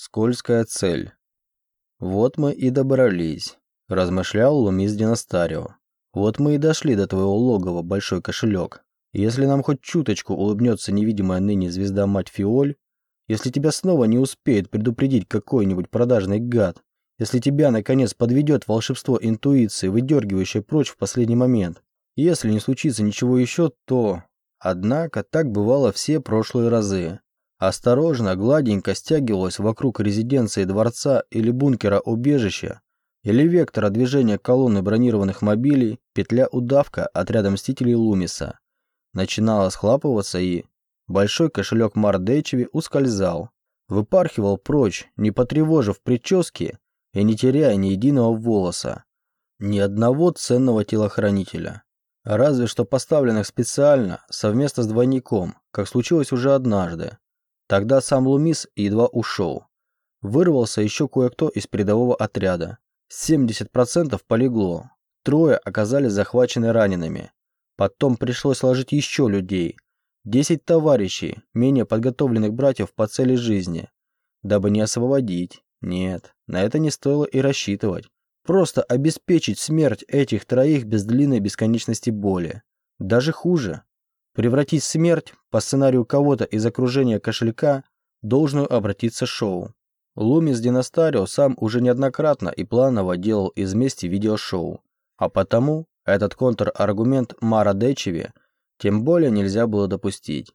Скользкая цель. Вот мы и добрались, размышлял Лумис Династарио. Вот мы и дошли до твоего логова, большой кошелек. Если нам хоть чуточку улыбнется невидимая ныне звезда-мать Фиоль, если тебя снова не успеет предупредить какой-нибудь продажный гад, если тебя, наконец, подведет волшебство интуиции, выдергивающее прочь в последний момент, если не случится ничего еще, то... Однако так бывало все прошлые разы. Осторожно, гладенько стягивалась вокруг резиденции дворца или бункера убежища, или вектора движения колонны бронированных мобилей, петля-удавка отряда мстителей Лумиса. Начинала схлапываться и... Большой кошелек Мардечеви ускользал, выпархивал прочь, не потревожив прически и не теряя ни единого волоса, ни одного ценного телохранителя. Разве что поставленных специально, совместно с двойником, как случилось уже однажды. Тогда сам Лумис едва ушел. Вырвался еще кое-кто из передового отряда. 70% полегло. Трое оказались захвачены ранеными. Потом пришлось ложить еще людей. 10 товарищей, менее подготовленных братьев по цели жизни. Дабы не освободить. Нет, на это не стоило и рассчитывать. Просто обеспечить смерть этих троих без длинной бесконечности боли. Даже хуже. Превратить смерть, по сценарию кого-то из окружения кошелька, должную обратиться шоу. Лумис Династарио сам уже неоднократно и планово делал из мести видеошоу. А потому этот контраргумент Мара Дечеви тем более нельзя было допустить.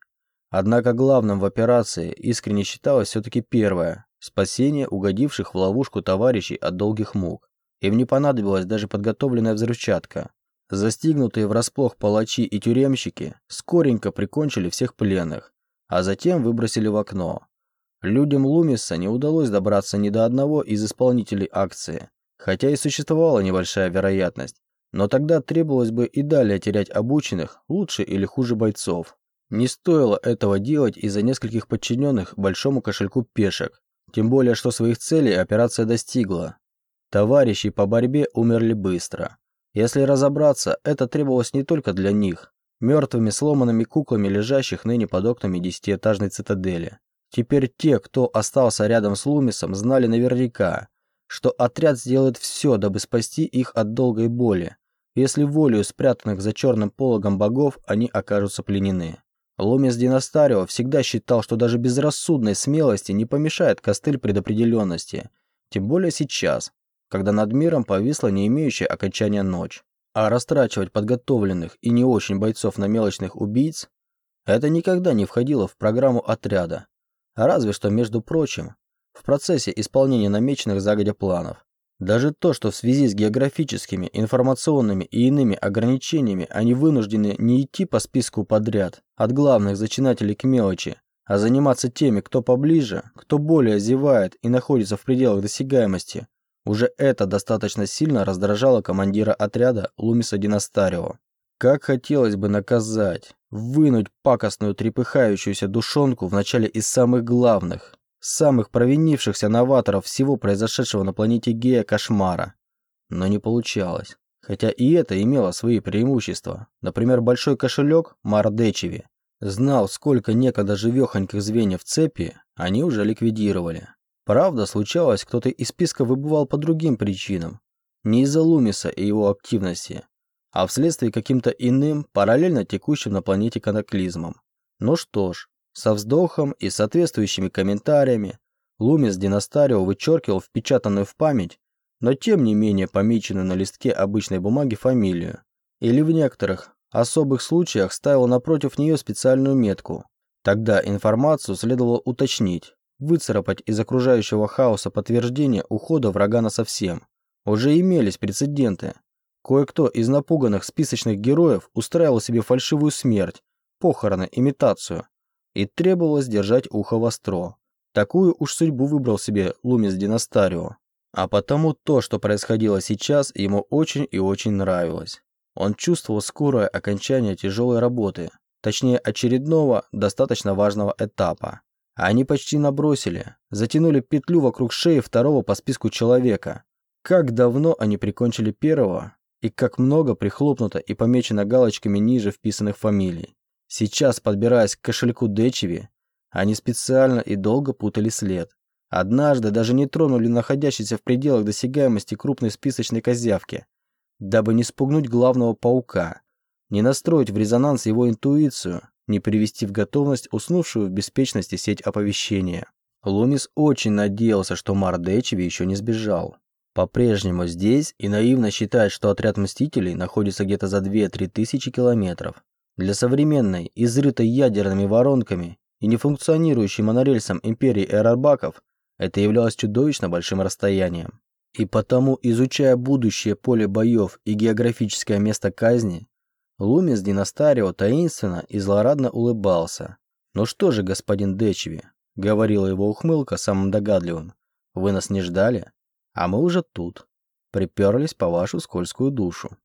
Однако главным в операции искренне считалось все-таки первое – спасение угодивших в ловушку товарищей от долгих мук. Им не понадобилась даже подготовленная взрывчатка. Застигнутые врасплох палачи и тюремщики скоренько прикончили всех пленных, а затем выбросили в окно. Людям Лумиса не удалось добраться ни до одного из исполнителей акции, хотя и существовала небольшая вероятность, но тогда требовалось бы и далее терять обученных, лучше или хуже бойцов. Не стоило этого делать из-за нескольких подчиненных большому кошельку пешек, тем более что своих целей операция достигла. Товарищи по борьбе умерли быстро. Если разобраться, это требовалось не только для них, мертвыми сломанными куклами, лежащих ныне под окнами десятиэтажной цитадели. Теперь те, кто остался рядом с Лумисом, знали наверняка, что отряд сделает все, дабы спасти их от долгой боли, если волею спрятанных за черным пологом богов они окажутся пленены. Лумис Династарио всегда считал, что даже безрассудной смелости не помешает костыль предопределенности, тем более сейчас, когда над миром повисла не имеющая окончания ночь. А растрачивать подготовленных и не очень бойцов на мелочных убийц – это никогда не входило в программу отряда. Разве что, между прочим, в процессе исполнения намеченных загодя планов. Даже то, что в связи с географическими, информационными и иными ограничениями они вынуждены не идти по списку подряд, от главных зачинателей к мелочи, а заниматься теми, кто поближе, кто более зевает и находится в пределах досягаемости, уже это достаточно сильно раздражало командира отряда Лумиса Династарио. Как хотелось бы наказать, вынуть пакостную трепыхающуюся душонку в начале из самых главных, самых провинившихся новаторов всего произошедшего на планете Гея кошмара. Но не получалось. Хотя и это имело свои преимущества. Например, большой кошелек Мардечеви знал, сколько некогда живехоньких звеньев цепи они уже ликвидировали. Правда, случалось, кто-то из списка выбывал по другим причинам. Не из-за Лумиса и его активности, а вследствие каким-то иным, параллельно текущим на планете катаклизмом. Ну что ж, со вздохом и соответствующими комментариями Лумис Династарио вычеркивал впечатанную в память, но тем не менее помеченную на листке обычной бумаги фамилию. Или в некоторых особых случаях ставил напротив нее специальную метку. Тогда информацию следовало уточнить, выцарапать из окружающего хаоса подтверждение ухода врага на совсем. Уже имелись прецеденты. Кое-кто из напуганных списочных героев устраивал себе фальшивую смерть, похороны, имитацию. И требовалось держать ухо востро. Такую уж судьбу выбрал себе Лумис Династарио. А потому то, что происходило сейчас, ему очень и очень нравилось. Он чувствовал скорое окончание тяжелой работы, точнее очередного, достаточно важного этапа. Они почти набросили, затянули петлю вокруг шеи второго по списку человека. Как давно они прикончили первого, и как много прихлопнуто и помечено галочками ниже вписанных фамилий. Сейчас, подбираясь к кошельку Дечеви, они специально и долго путали след. Однажды даже не тронули находящийся в пределах досягаемости крупной списочной козявки, дабы не спугнуть главного паука, не настроить в резонанс его интуицию, не привести в готовность уснувшую в беспечности сеть оповещения. Лумис очень надеялся, что Мардечеви еще не сбежал. По-прежнему здесь и наивно считает, что отряд Мстителей находится где-то за 2-3 тысячи километров. Для современной, изрытой ядерными воронками и нефункционирующей монорельсом империи Эрарбаков это являлось чудовищно большим расстоянием. И потому, изучая будущее поле боев и географическое место казни, Лумис Династарио таинственно и злорадно улыбался. «Ну что же, господин Дечеви», — говорила его ухмылка самым догадливым, — «вы нас не ждали, а мы уже тут, приперлись по вашу скользкую душу».